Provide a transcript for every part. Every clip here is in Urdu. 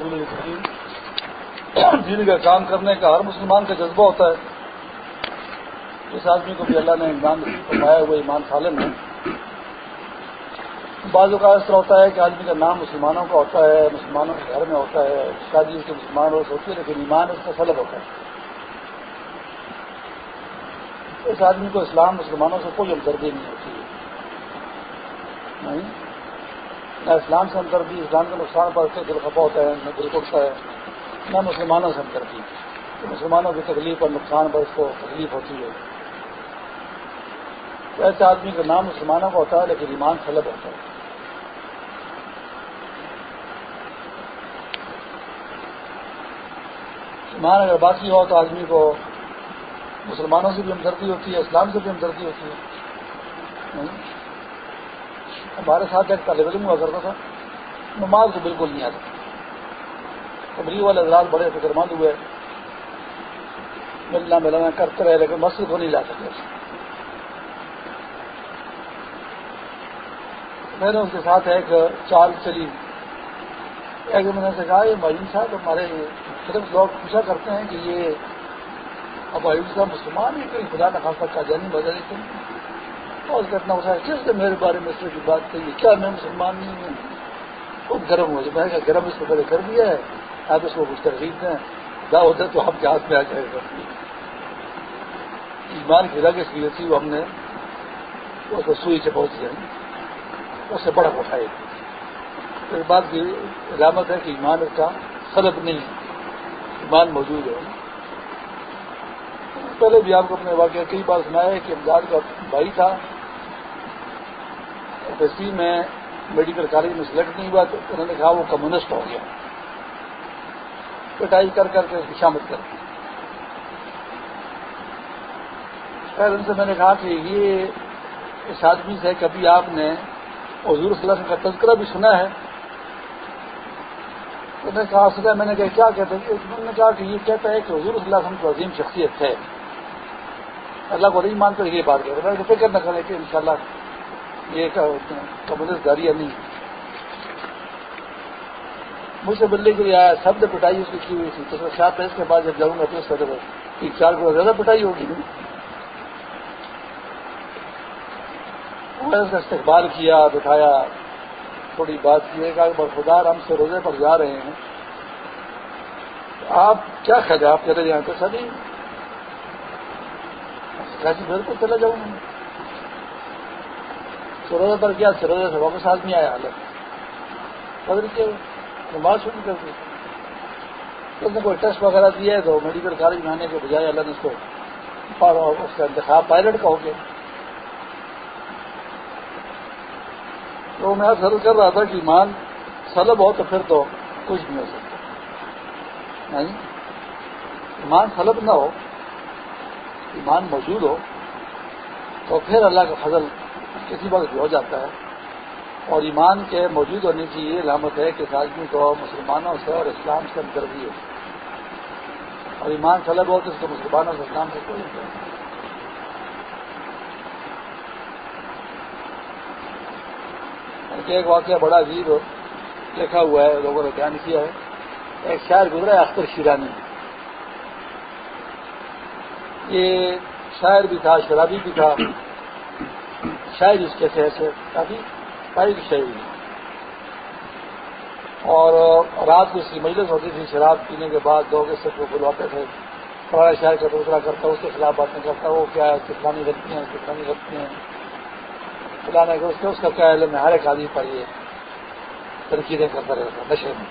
رسول دین کا کام کرنے کا ہر مسلمان کا جذبہ ہوتا ہے۔ اس آدمی کو بھی اللہ نے ایمان فرمایا ہوا ایمان سالم ہے۔ بعض اوقات اس طرح ہوتا ہے کہ آدمی کا نام مسلمانوں کا ہوتا ہے، مسلمانوں کے گھر میں ہوتا ہے، شادی اس کے مسلمان روز ہوتی ہے لیکن ایمان اس کا سلب ہوتا ہے۔ اس آدمی کو اسلام مسلمانوں سے کوئی ہمدردی نہیں ہوتی۔ ہے نہیں؟ نہ اسلام سے ہمدردی اسلام کے نقصان پر اس دل خفا ہوتا ہے نہ دل اٹھتا ہے۔ نہ مسلمانوں سے ہمدردی مسلمانوں کی تکلیف اور نقصان پر اس کو تکلیف ہوتی ہے۔ ایسے آدمی کا نام مسلمانوں کا ہوتا ہے، لیکن ایمان سلب ہوتا ہے۔ ایمان اگر باقی ہو تو آدمی کو مسلمانوں سے بھی ہمدردی ہوتی ہے، اسلام سے بھی ہمدردی ہوتی ہے۔ ہمارے ساتھ ایک طالب علم ہوا کرتا تھا۔ نماز تو بالکل نہیں آتا۔ تبری والے حضرات بڑے فکر مند ہوئے ملنا ملنا کرتے رہے، لیکن مسجد کو نہیں لا سکے۔ میں نے اس کے ساتھ ایک چال چلی۔ ایک میں نے کہا، یہ معین صاحب، ہمارے صرف لوگ پوچھا کرتے ہیں کہ یہ اب عیب صاحب مسلمان ہی کہیں خدا نہ خاصا کا جانی بجا نہیں اور کتنا اٹھا کس نے میرے بارے میں اس طرح کی بات کہی کیا میں مسلمان نہیں ہوں؟ خوب گرم ہو جائے، میں گرم اس کو پہلے کر دیا ہے، آپ اس کو کچھ ترغیب دیں۔ دا ہوتا ہے تو آپ کے ہاتھ میں آ جائے گا۔ ایمان کی رگ اس لیے تھی، وہ ہم نے اس کو سوئی سے پہنچ جائیں اس سے بڑا اٹھائے اس بات کی علامت ہے کہ ایمان اس کا سلب نہیں ہے۔ ایمان موجود ہے۔ پہلے بھی آپ کو اپنے واقعہ کئی بار سنایا ہے کہ امداد کا بھائی تھا۔ سی میں میڈیکل کالج میں سلیکٹ نہیں ہوا تو انہوں نے کہا وہ کمیونسٹ ہو گیا۔ پٹائی کر کر کے اس کی شامت کر خیر، ان سے میں نے کہا کہ یہ اس آدمی سے کبھی آپ نے حضور صلی اللہ علیہ وسلم کا تذکرہ بھی سنا ہے۔ تو نے کہا سنا میں نے کہا، کیا کہتے ہیں؟ انہوں نے کہا کہ یہ کہتا ہے کہ حضور صلی اللہ علیہ وسلم کو عظیم شخصیت ہے۔ اللہ کو نہیں مانتے یہ بات کہتے ہیں۔ فکر نہ کرے کہ انشاءاللہ یہ کمیونسٹ داری نہیں۔ مجھ سے ملنے کے لیے آیا، سب نے پٹائی اس کی کی ہوئی تھی۔ تو شاید پیس کے بعد جب جاؤں گا تو اس کا تین چار کروڑ زیادہ پٹائی ہوگی اس کا استقبال کیا بٹھایا تھوڑی بات کی کہ برفدار ہم سے روزے پر جا رہے ہیں۔ آپ کیا خیال آپ چلے جائیں تو سر بالکل چلے جاؤں۔ گا سروزے پر کیا سروزے سے واپس آدمی آیا حالت قدر کیا نماز شروع کر دی۔ اس نے کوئی ٹیسٹ وغیرہ دیا ہے تو میڈیکل کالج میں آنے کے بجائے اللہ نے اس کو اس کا انتخاب پائلٹ کا ہو گیا۔ تو میں سر کر رہا تھا کہ ایمان سلب ہو تو پھر تو کچھ نہیں ہو سکتا۔ نہیں، ایمان سلب نہ ہو، ایمان موجود ہو، تو پھر اللہ کا فضل کسی وقت ہو جاتا ہے۔ اور ایمان کے موجود ہونے کی یہ علامت ہے کہ آدمی کو مسلمانوں سے اور اسلام سے ہمدردی ہے۔ اور ایمان سلب ہو تو اس کو مسلمانوں سے اسلام سے کوئی نہیں۔ ایک واقعہ بڑا عجیب لکھا ہوا ہے، لوگوں نے بیان کیا ہے۔ ایک شاعر گزرا ہے اختر شیرانی۔ یہ شاعر بھی تھا، شرابی بھی تھا۔ شاعر اس کے سے کافی ساری کی شاعری اور رات کو اس کی مجلس ہوتی تھی، شراب پینے کے بعد لوگ اس کو بلواتے تھے۔ پرانا شہر کا دوسرا کرتا، اس کے خلاف باتیں کرتا، وہ کیا ہے کتنی رکھتی ہیں کتنی رکھتی ہیں پلانے کے اس کا کیا علم ہے، ہر ایک آدمی پر یہ تنقیدیں کرتا رہتا نشے میں۔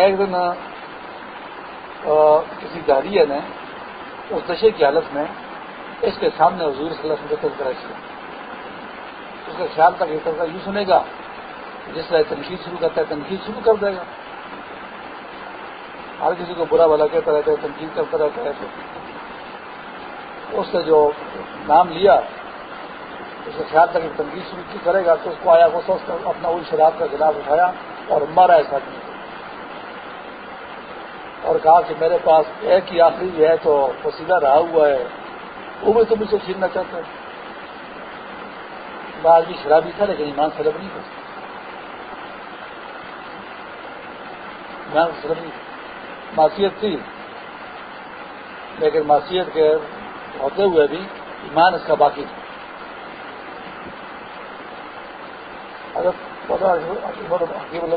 ایک دن کسی داریہ نے اس نشے کی حالت میں اس کے سامنے حضور صلی اللہ علیہ وسلم کا تذکرہ اس کا خیال تھا کہ تذکرہ یوں سنے گا۔ جس طرح تنقید شروع کرتا ہے، تنقید شروع کر دے گا۔ ہر کسی کو برا بھلا کہتا رہتا ہے، تنقید کرتا رہتا ہے۔ اس سے جو نام لیا، اس کے خیال تک تنقید شروع کرے گا، تو اس کو آیا وہ سوچ اپنا وہی شراب کا گلاس اٹھایا اور مارا ایسا نہیں۔ اور کہا کہ میرے پاس ایک ہی آخری ہے، تو وہ سیدھا رہا ہوا ہے۔ وہ بھی تم اسے چھیننا چاہتے ہیں آدمی شرابی تھا لیکن ایمان سلب نہیں کر سکتا معاشیت تھی۔ لیکن معاشیت کے ہوتے ہوئے بھی ایمان اس کا باقی تھا۔ حکیم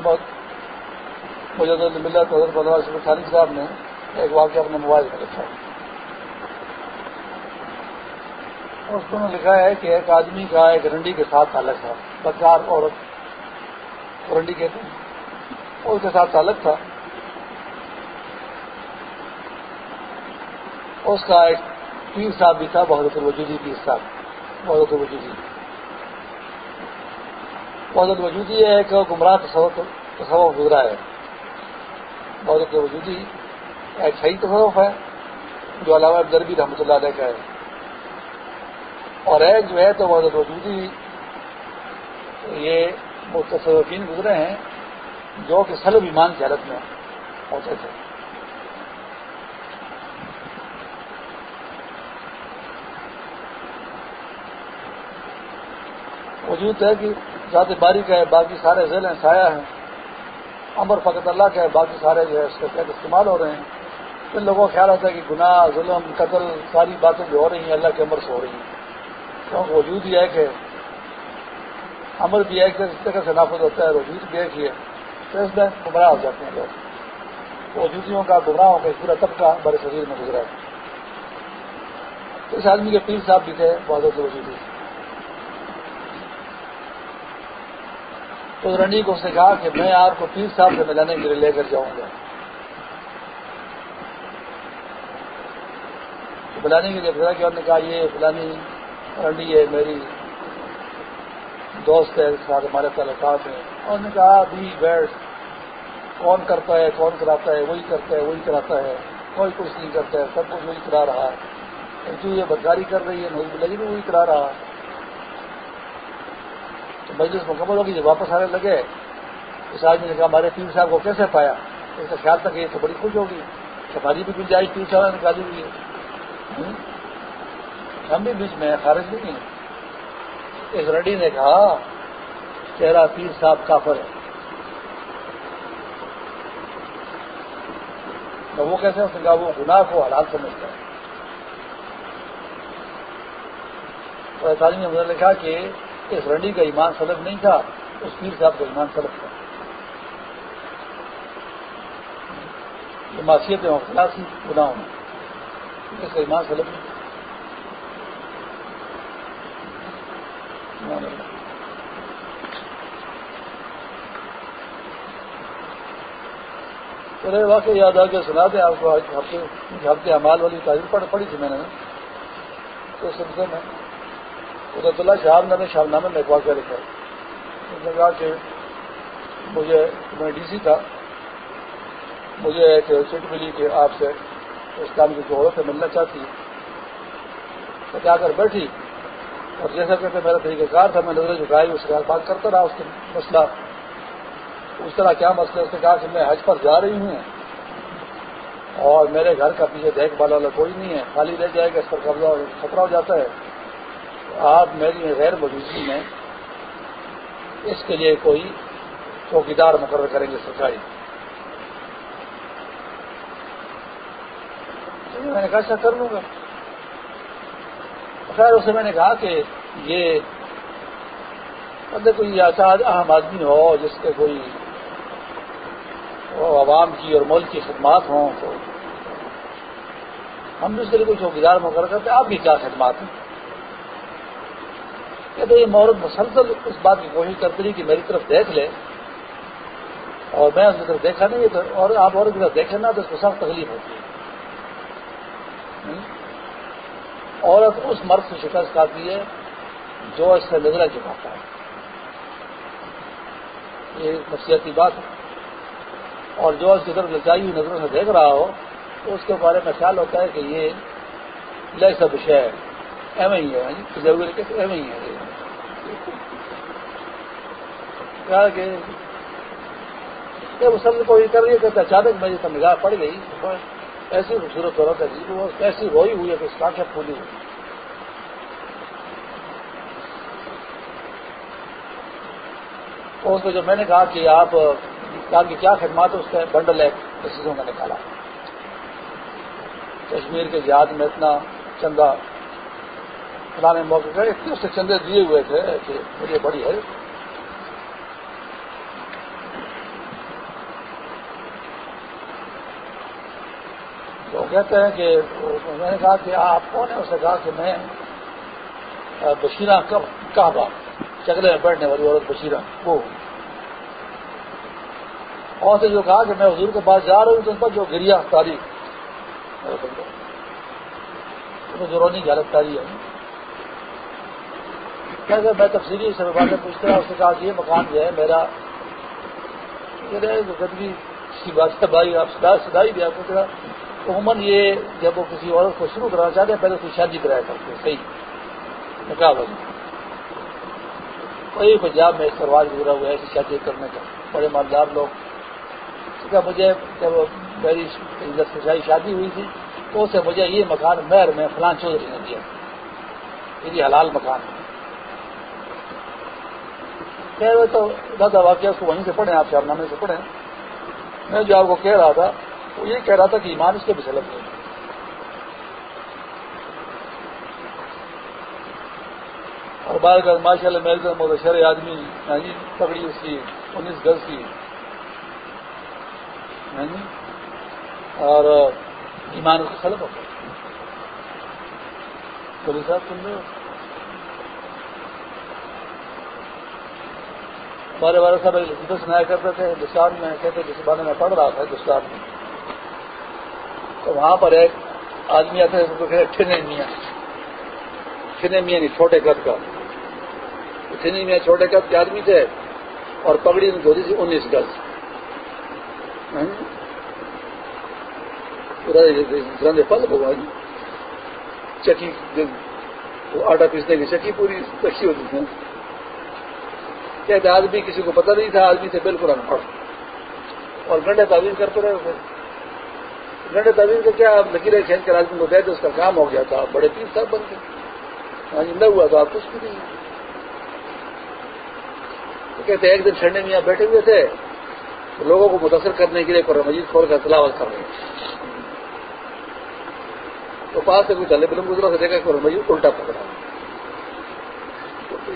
مجھے ملا تو حضرت خالد صاحب نے ایک واقعہ اپنے موبائل میں لکھا۔ اس نے لکھا ہے کہ ایک آدمی کا ایک رنڈی کے ساتھ تعلق تھا بکار عورت رنڈی کہتے ہیں۔ اس کے ساتھ تعلق تھا۔ اس کا ایک پیر صاحب بھی تھا بہت وجودی پیر صاحب۔ بہت وجودی بہت وجودی ہے ایک گمراہ تصور گزرا ہے۔ بہت وجودی ایک صحیح تصوف ہے، جو علامہ دربی رحمۃ اللہ علیہ کا ہے۔ اور ایک جو ہے تو بہت وجودی یہ تصوفین گزرے ہیں جو کہ سلب ایمان کی حالت میں ہوتے تھے۔ وجود ہے کہ ذات باریک ہے، باقی سارے ذیل ہیں، سایہ ہیں۔ امر فقط اللہ کا ہے، باقی سارے جو ہے اس کے استعمال ہو رہے ہیں۔ ان لوگوں کا خیال ہوتا ہے کہ گناہ، ظلم، قتل، ساری باتیں جو ہو رہی ہیں، اللہ کے امر سے ہو رہی ہیں۔ کیونکہ وجود ہی ہے امر بھی ایک طرح سے نافذ ہوتا ہے وجود بھی ایک ہی ہے تو اس میں گمراہ ہو جاتے ہیں لوگ۔ وجودیوں کا گمراہوں کا پورا طبقہ بڑے شریر میں گزرا ہے۔ اس آدمی کے پیر صاحب بھی تھے بہت وجودی تو رنڈی کو اس نے کہا کہ میں آپ کو پیر صاحب سے ملانے کے لیے لے کر جاؤں گا۔ بلانے کے لیے پھر کہ نے کہا یہ فلانی رنڈی ہے، میری دوست ہے ساتھ ہمارے تعلقات ہیں۔ اور نے کہا ابھی بیٹھ۔ کون کرتا ہے، کون کراتا ہے؟ وہی کرتا ہے، وہی کراتا ہے۔ کوئی کچھ نہیں کرتا ہے، سب کچھ وہی کرا رہا ہے۔ جو یہ بدکاری کر رہی ہے نوز لگی بھی وہی کرا رہا تو مجلس مکمل ہوگی جب واپس آنے لگے اس آدمی نے کہا، ہمارے پیر صاحب کو کیسے پایا؟ اس کا خیال تھا کہ یہ تو بڑی خوش ہوگی۔ سفاری بھی گنجائش پیر صاحب نے نکالی ہوئی ہے۔ ہم بھی بیچ میں خارج بھی نہیں اس رڈی نے کہا تیرا پیر صاحب کافر ہے۔ تو وہ کیسے اس نے کہا وہ گناہ کو حالات سمجھتا ہے۔ تعلیم نے مجھے لکھا کہ اس رنڈی کا ایمان سلب نہیں تھا، اس پیر صاحب کا ایمان سلب تھا۔ یہ معاشیت مختلف گنا ہونا اس کا ایمان سلب نہیں تھا۔ ارے واقع یاد آ کے سنا دیں آپ کو ہفتے جی، ہفتے امال والی تعریف پڑھ پڑھی تھی میں نے۔ تو سلسلے میں حضرت اللہ شہاب نے شاہ نامے میں ایک واقعہ لکھا۔ اس نے کہا کہ مجھے میں ڈی سی تھا۔ مجھے ایک سیٹ ملی کہ آپ سے اس کام کی جو عورت ملنا چاہتی ہے تو جا کر بیٹھی۔ اور جیسا کہ میرا طریقہ کار تھا، میں نظریں جھکائی، اس کے بات کرتا رہا، اس کے مسئلہ۔ اس طرح کیا مسئلہ اس نے کہا کہ میں حج پر جا رہی ہوں اور میرے گھر کا پیچھے دیکھ بھال والا کوئی نہیں ہے، خالی رہ جائے گا، اس پر قبضہ خطرہ ہو جاتا ہے۔ آپ میری غیر موجودگی میں اس کے لیے کوئی چوکیدار مقرر کریں گے سرکاری۔ میں نے کہا اچھا کر لوں گا۔ خیر اسے میں نے کہا کہ یہ کوئی ایسا اہم آدمی ہو، جس کے کوئی عوام کی اور ملک کی خدمات ہوں، تو ہم بھی اس کے لیے کوئی چوکیدار مقرر کرتے آپ کی کیا خدمات ہیں؟ کہ یہ عورت مسلسل اس بات کی کوشش کرتی رہی کہ میری طرف دیکھ لے۔ اور میں اس کی طرف دیکھا نہیں اور آپ عورت کی طرف دیکھیں نا تو اس کو سخت تکلیف ہوتی ہے۔ عورت اس مرد سے شکست کھاتی ہے جو اس سے نظریں چکاتا ہے۔ یہ نفسیاتی بات ہے۔ اور جو اس کی طرف لچائی ہوئی نظروں سے دیکھ رہا ہو، تو اس کے بارے میں خیال ہوتا ہے کہ یہ لیے سب ہے ایم ہی ہے۔ یعنی ایم ہی ہے سب کو یہ کر رہی ہے کہ اچانک میری تو نگاہ پڑ گئی۔ ایسی خوبصورت عورت ہے جی وہ ایسی روئی ہوئی ہے کہ اس کا پھولی ہوئی اس میں جو میں نے کہا کہ آپ کام کی کیا خدمات اس کا بنڈل ہے چیزوں میں نکالا۔ کشمیر کے جہاد میں اتنا چندہ فلانے موقع کا اتنے سے چندے دیے ہوئے تھے کہ مجھے بڑی ہے تو کہتے ہیں کہ میں نے کہا کہ آپ کون ہیں؟ اسے کہا کہ میں بشیرہ کب کہا چکرے میں بیٹھنے والی عورت بشیرہ، وہ۔ اور سے جو کہا کہ میں حضور کے پاس جا رہا ہوں تو ان پر جو گریا تاریخ۔ جو رونی کی حالت تاری ہے۔ کیسے میں تفصیلی سے باتیں پوچھتا ہوں، اس نے کہا کہ یہ مکان جو ہے میرا گندگی کی بات بھائی آپ سدائی بھی آپ کو عموماً یہ جب وہ کسی عورت کو شروع کرانا چاہتے ہیں، پہلے اس کی شادی کرایا کرتے ہیں، صحیح۔ نکاح بھائی وہی پنجاب میں اس رواج گزرا ہوا ہے، ایسی شادی کرنے کا۔ بڑے مالدار لوگ۔ مجھے جب میری شادی ہوئی تھی، تو اسے مجھے یہ مکان مہر میں فلان چودھری نے دیا۔ یہ حلال مکان۔ ہے تو دادا واقعہ اس کو وہیں سے پڑھیں، آپ شہر نامے سے پڑھیں۔ میں جو آپ کو کہہ رہا تھا وہ یہ کہہ رہا تھا کہ ایمان اس کے بھی سلب نہیں اور بار ماشاء اللہ میرے مدشر آدمی جی پکڑی اس کی انیس گز کی۔ جی اور ایمان اس کا سلب ہوتا پولیس صاحب سن رہے ہو۔ ہمارے والے صاحب لطیفہ سنایا کرتے تھے ہندوستان میں کہتے جس بارے میں پڑھ رہا تھا ہندوستان میں وہاں پر ایک آدمی آتے تھے ٹھنے میاں۔ ٹھنے میاں نہیں، چھوٹے قد کا۔ ٹھنی میاں، چھوٹے قد کے آدمی تھے اور پگڑی میں دھوتی تھی انیس گز۔ ہاں جی۔ پل بھگوان جی۔ چکی آٹا پیسنے کی چکی پوری رکھی ہوتی تھی۔ کہتے آدمی کسی کو پتہ نہیں تھا، آدمی سے بالکل ان پڑھ اور گنڈے تعویذ کرتے رہے تھے گنڈے تعویذ کو کیا آپ لکیریں کھینچ کر آدمی کو دے اس کا کام ہو گیا تھا۔ بڑے تین صاحب بن گئے۔ ہاں جی نہ ہوا تو آپ کچھ بھی نہیں۔ تو کہتے ایک دن چھڑنے میں بیٹھے ہوئے تھے۔ تو لوگوں کو متاثر کرنے کے لیے قرآن مجید کھول کر تلاوت کر رہے ہیں۔ تو پاس سے کوئی چلے فلم گزرا سے دیکھا قرآن مجید الٹا پکڑا۔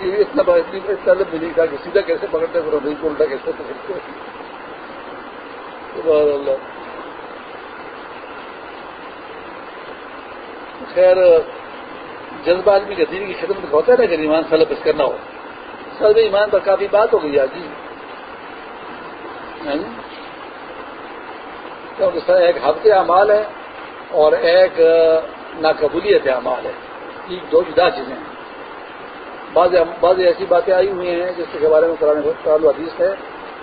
یہ اتنا طالب بھی نہیں تھا کہ سیدھا کیسے پکڑتے پھر نہیں کو الٹا کیسے پکڑتے اللہ۔ خیر، جذبہ آدمی کے دین کی خدمت ہوتا ہے نا کہ ایمان سلب اس کرنا ہو۔ سلب ایمان پر کافی بات ہو گئی آج جی۔, ہاں جی؟ کیونکہ ایک ہفتے اعمال ہے اور ایک ناقبولیت اعمال ہے یہ دو جدا چیزیں ہیں۔ بعض بعض ایسی باتیں آئی ہوئی ہیں جس کے بارے میں قرآن حدیث ہے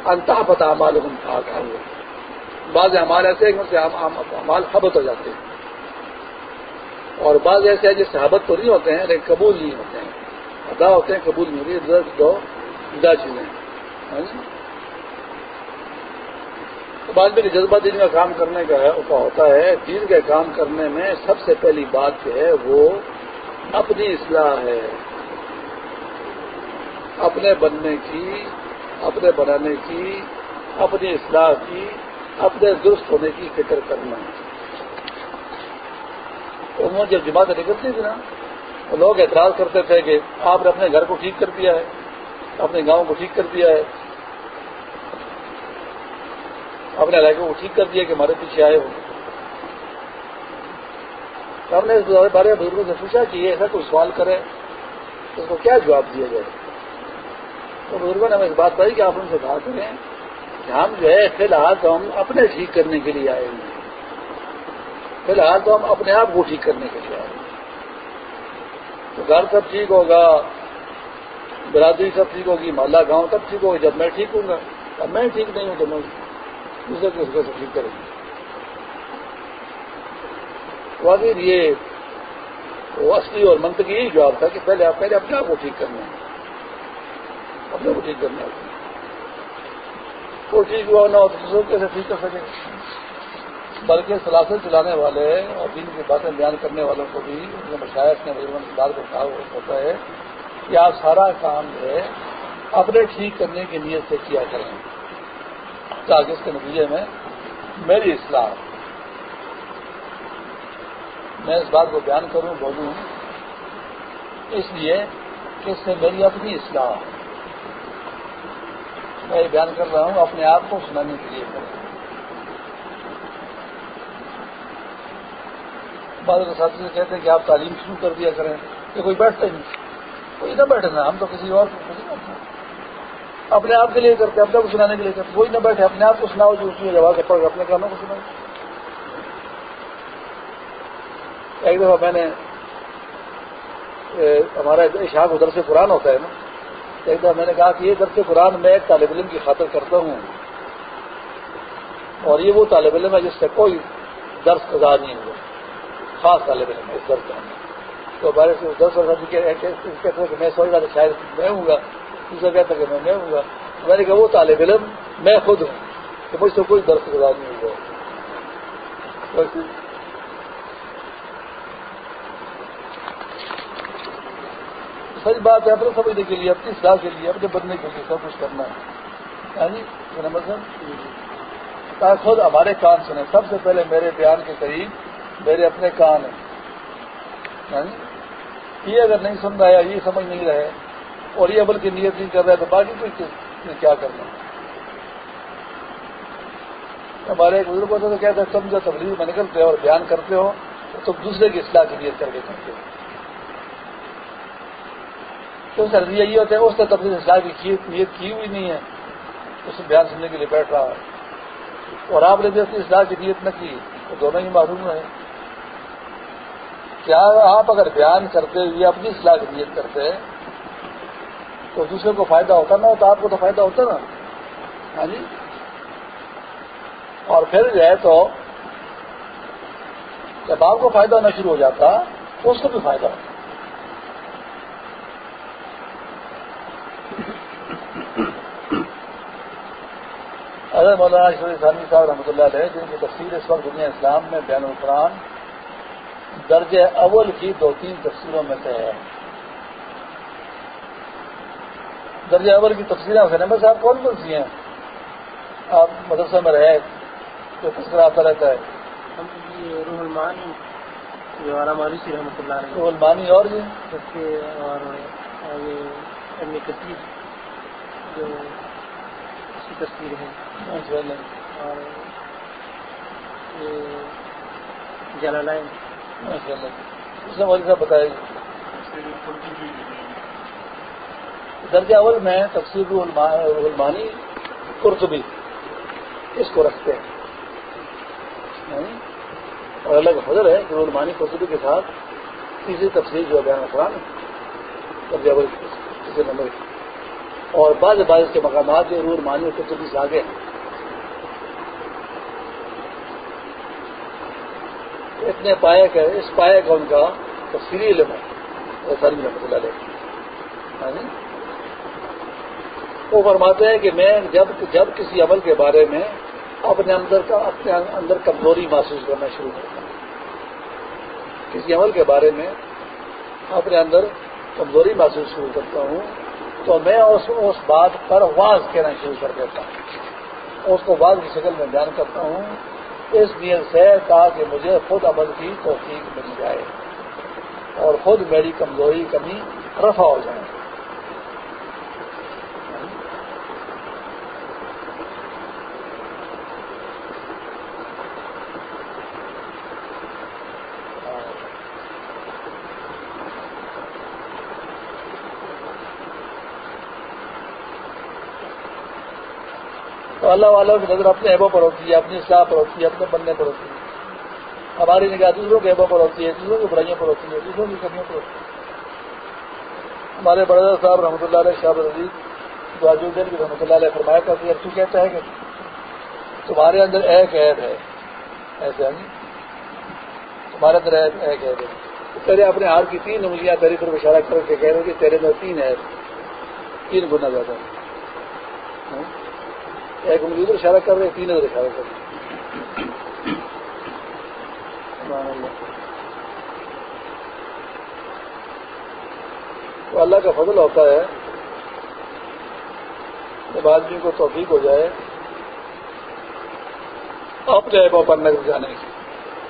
انتا پتا امال کہا ہوا بعض امال ایسے ہیں کہ امال حبت ہو جاتے ہیں۔ اور بعض ایسے ہیں جس سے حبت تو نہیں ہوتے ہیں، لیکن قبول نہیں ہوتے ہیں۔ ادا ہوتے ہیں، قبول نہیں ہوتی دو جدا چیزیں بعد میں جذبہ دین کا کام کرنے کا ہوتا ہے۔ دین کا کام کرنے میں سب سے پہلی بات جو ہے، وہ اپنی اصلاح ہے۔ اپنے بننے کی، اپنے بنانے کی، اپنی اصلاح کی، اپنے درست ہونے کی فکر کرنا۔ ہے عموماً جب جماعت نکلتی تھی نا، تو لوگ اعتراض کرتے تھے کہ آپ نے اپنے گھر کو ٹھیک کر دیا ہے اپنے گاؤں کو ٹھیک کر دیا ہے۔ اپنے علاقے کو ٹھیک کر دیا کہ ہمارے پیچھے آئے ہو۔ ہم نے اس بارے میں بزرگوں سے پوچھا کہ یہ ایسا کوئی سوال کرے تو اس کو کیا جواب دیا جائے؟ تو بزرگوں نے ہمیں اس بات بتائی کہ آپ ان سے کہا کریں کہ ہم جو ہے فی الحال تو ہم اپنے ٹھیک کرنے کے لیے آئے ہیں۔ فی الحال تو ہم اپنے آپ کو ٹھیک کرنے کے لیے آئے تو گھر سب ٹھیک ہوگا، برادری سب ٹھیک ہوگی، محلہ گاؤں سب ٹھیک ہوگا، جب میں ٹھیک ہوں گا۔ اب میں ٹھیک نہیں ہوں تو میں دوسرے کو اس کو ٹھیک کریں گے واضح یہ اصلی اور منطقی یہی جواب تھا کہ پہلے آپ پہلے اپنے آپ کو ٹھیک کرنا ہے اپنے کو ٹھیک کرنا وہ ٹھیک ہوا نہ ہو تو دوسروں کیسے ٹھیک کر سکے بلکہ سلاسل چلانے والے اور دین کی باتیں بیان کرنے والوں کو بھی اپنے مشاعت نے بات کو کہا ہوتا ہے کہ آپ سارا کام جو ہے اپنے ٹھیک کرنے کی نیت سے کیا کریں۔ تاکہ اس کے نتیجے میں میری اصلاح۔ میں اس بات کو بیان کروں، بولوں۔ اس لیے کہ اس سے میری اپنی اصلاح۔ میں یہ بیان کر رہا ہوں اپنے آپ کو سنانے کے لیے۔ بعض ساتھی سے کہتے ہیں کہ آپ تعلیم شروع کر دیا کریں، کہ کوئی بیٹھتا ہی نہیں۔ کوئی نہ بیٹھے نا، ہم تو کسی اور کو اپنے آپ کے لیے کرتے اپنے کو سنانے کے لیے کرتے کوئی نہ بیٹھے، اپنے آپ کو سناؤ، جو اس میں جواب پڑھ، اپنے کاموں کو سناؤ۔ ایک دفعہ میں نے ہمارا اشاق ادھر سے قرآن ہوتا ہے نا۔ ایک دفعہ میں نے کہا کہ یہ درس قرآن میں ایک طالب علم کی خاطر کرتا ہوں۔ اور یہ وہ طالب علم ہے جس سے کوئی درس قضا نہیں ہوا۔ خاص طالب علم ہے اس درد کا تو بارے سے دس ہیں کہ میں سوچ رہا تھا شاید میں ہوں گا دوسرا کہتا کہ میں میں ہوں گا۔ میں نے کہا وہ طالب علم میں خود ہوں کہ مجھ سے کوئی درد گزار نہیں ہوا۔ سچ بات ہے اپنے سمجھنے کے لیے اپنی سلاح کے لیے اپنے بننے کے لیے سب کچھ کرنا ہے۔ یعنی مطلب خود ہمارے کان سنے سب سے پہلے میرے بیان کے قریب میرے اپنے کان ہیں۔ ہاں جی؟ یہ اگر نہیں سن رہا ہے یہ سمجھ نہیں رہے اور یہ عمل کی نیت نہیں کر رہا ہے تو باقی کوئی نے کیا کرنا ہمارے ایک بزرگ ہوتے تو کہتے ہیں، تم جو تبلیغ میں نکلتے ہو اور بیان کرتے ہو، تو تم دوسرے کی اصلاح کی نیت کر کے کرتے ہو۔ کیوں سر یہ ہوتا ہے، اس نے تبلیغ اصلاح کی نیت کی ہوئی نہیں ہے۔ اس بیان سننے کے لیے بیٹھ رہا ہے۔ اور آپ نے بھی اپنی اصلاح کی نیت نہ کی، تو دونوں ہی معلوم رہے کیا آپ اگر بیان کرتے ہوئے اپنی اصلاح کی نیت کرتے تو دوسرے کو فائدہ ہوتا نہ ہوتا، آپ کو تو فائدہ ہوتا نا۔ ہاں جی؟ اور پھر جو ہے تو جب آپ کو فائدہ ہونا شروع ہو جاتا تو اس کو بھی فائدہ ہوتا۔ اگر مولانا شریف ثانی صاحب رحمۃ اللہ علیہ، جن کی تفصیل اس وقت دنیا اسلام میں بین القرآن درج اول کی دو تین تفصیلوں میں سے ہے۔ درج اول کی تفصیلیں نمبر صاحب کون کون سی ہیں؟ آپ مدرسہ میں رہے تو تذکرہ آتا رہتا ہے؟ روح المانی سی رحمۃ اللہ روح المانی اور جی؟ اور یہ ابن کثیر جو اس کی تصویر ہے۔ اور اس نے جلالائن صاحب بتائے جی۔ درجہ اول میں تفصیل المانی قرطبی، اس کو رکھتے ہیں۔ یعنی اور الگ حضر ہے کہ المانی قرطبی کے ساتھ تیسری تفصیل جو بیان قرآن، درجہ اول تیسرے نمبر اور بعض بعض کے مقامات جو رول مانی اور قرطبی سے آگے ہیں۔ اتنے پائے کا اس پائے کا ان کا تفصیلی علم ہے۔ سر رحمۃ اللہ علیہ۔ ہاں جی؟ وہ فرماتے ہیں کہ میں جب جب کسی عمل کے بارے میں اپنے اندر کا اپنے اندر کمزوری محسوس کرنا شروع کرتا ہوں کسی عمل کے بارے میں اپنے اندر کمزوری محسوس شروع کرتا ہوں تو میں اس اس بات پر واض کہنا شروع کر دیتا ہوں۔ اس کو واضح کی شکل میں بیان کرتا ہوں۔ اس نیت سے تاکہ مجھے خود عمل کی توفیق مل جائے اور خود میری کمزوری کمی رفع ہو جائے۔ تو اللہ والوں کی نظر اپنے ایبوں پر ہوتی ہے، اپنی اصلاح پر ہوتی ہے، اپنے بننے پر ہوتی ہے۔ ہماری نگاہ دوسروں کے ایبوں پر ہوتی ہے، دوسروں کی برائیوں پر ہوتی ہے، دوسروں کی کمیوں پر ہوتی ہے۔ ہمارے بڑے صاحب رحمۃ اللہ علیہ، شاہ رضیز جو الدین کی رحمۃ اللہ علیہ فرمایا کرتی ہے تو کہتا ہے کہ تمہارے اندر ایک عید ہے۔ ایسے نہیں۔ تمہارے اندر ایک عید ہے۔ تیرے اپنے ہاتھ کی تین انگلیاں، تیری طرف اشارہ کر کے کہہ رہے کہ تیرے اندر تین ہے تین گنا زیادہ۔ ہاں؟ ایک انگلی ادھر اشارہ کر رہے تین ادھر اشارہ کر رہے تو اللہ کا فضل ہوتا ہے جب آدمی کو توفیق ہو جائے اپنے پر نظر جانے کی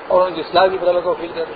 اور ان کی اصلاح کی طرح کو فیل کرے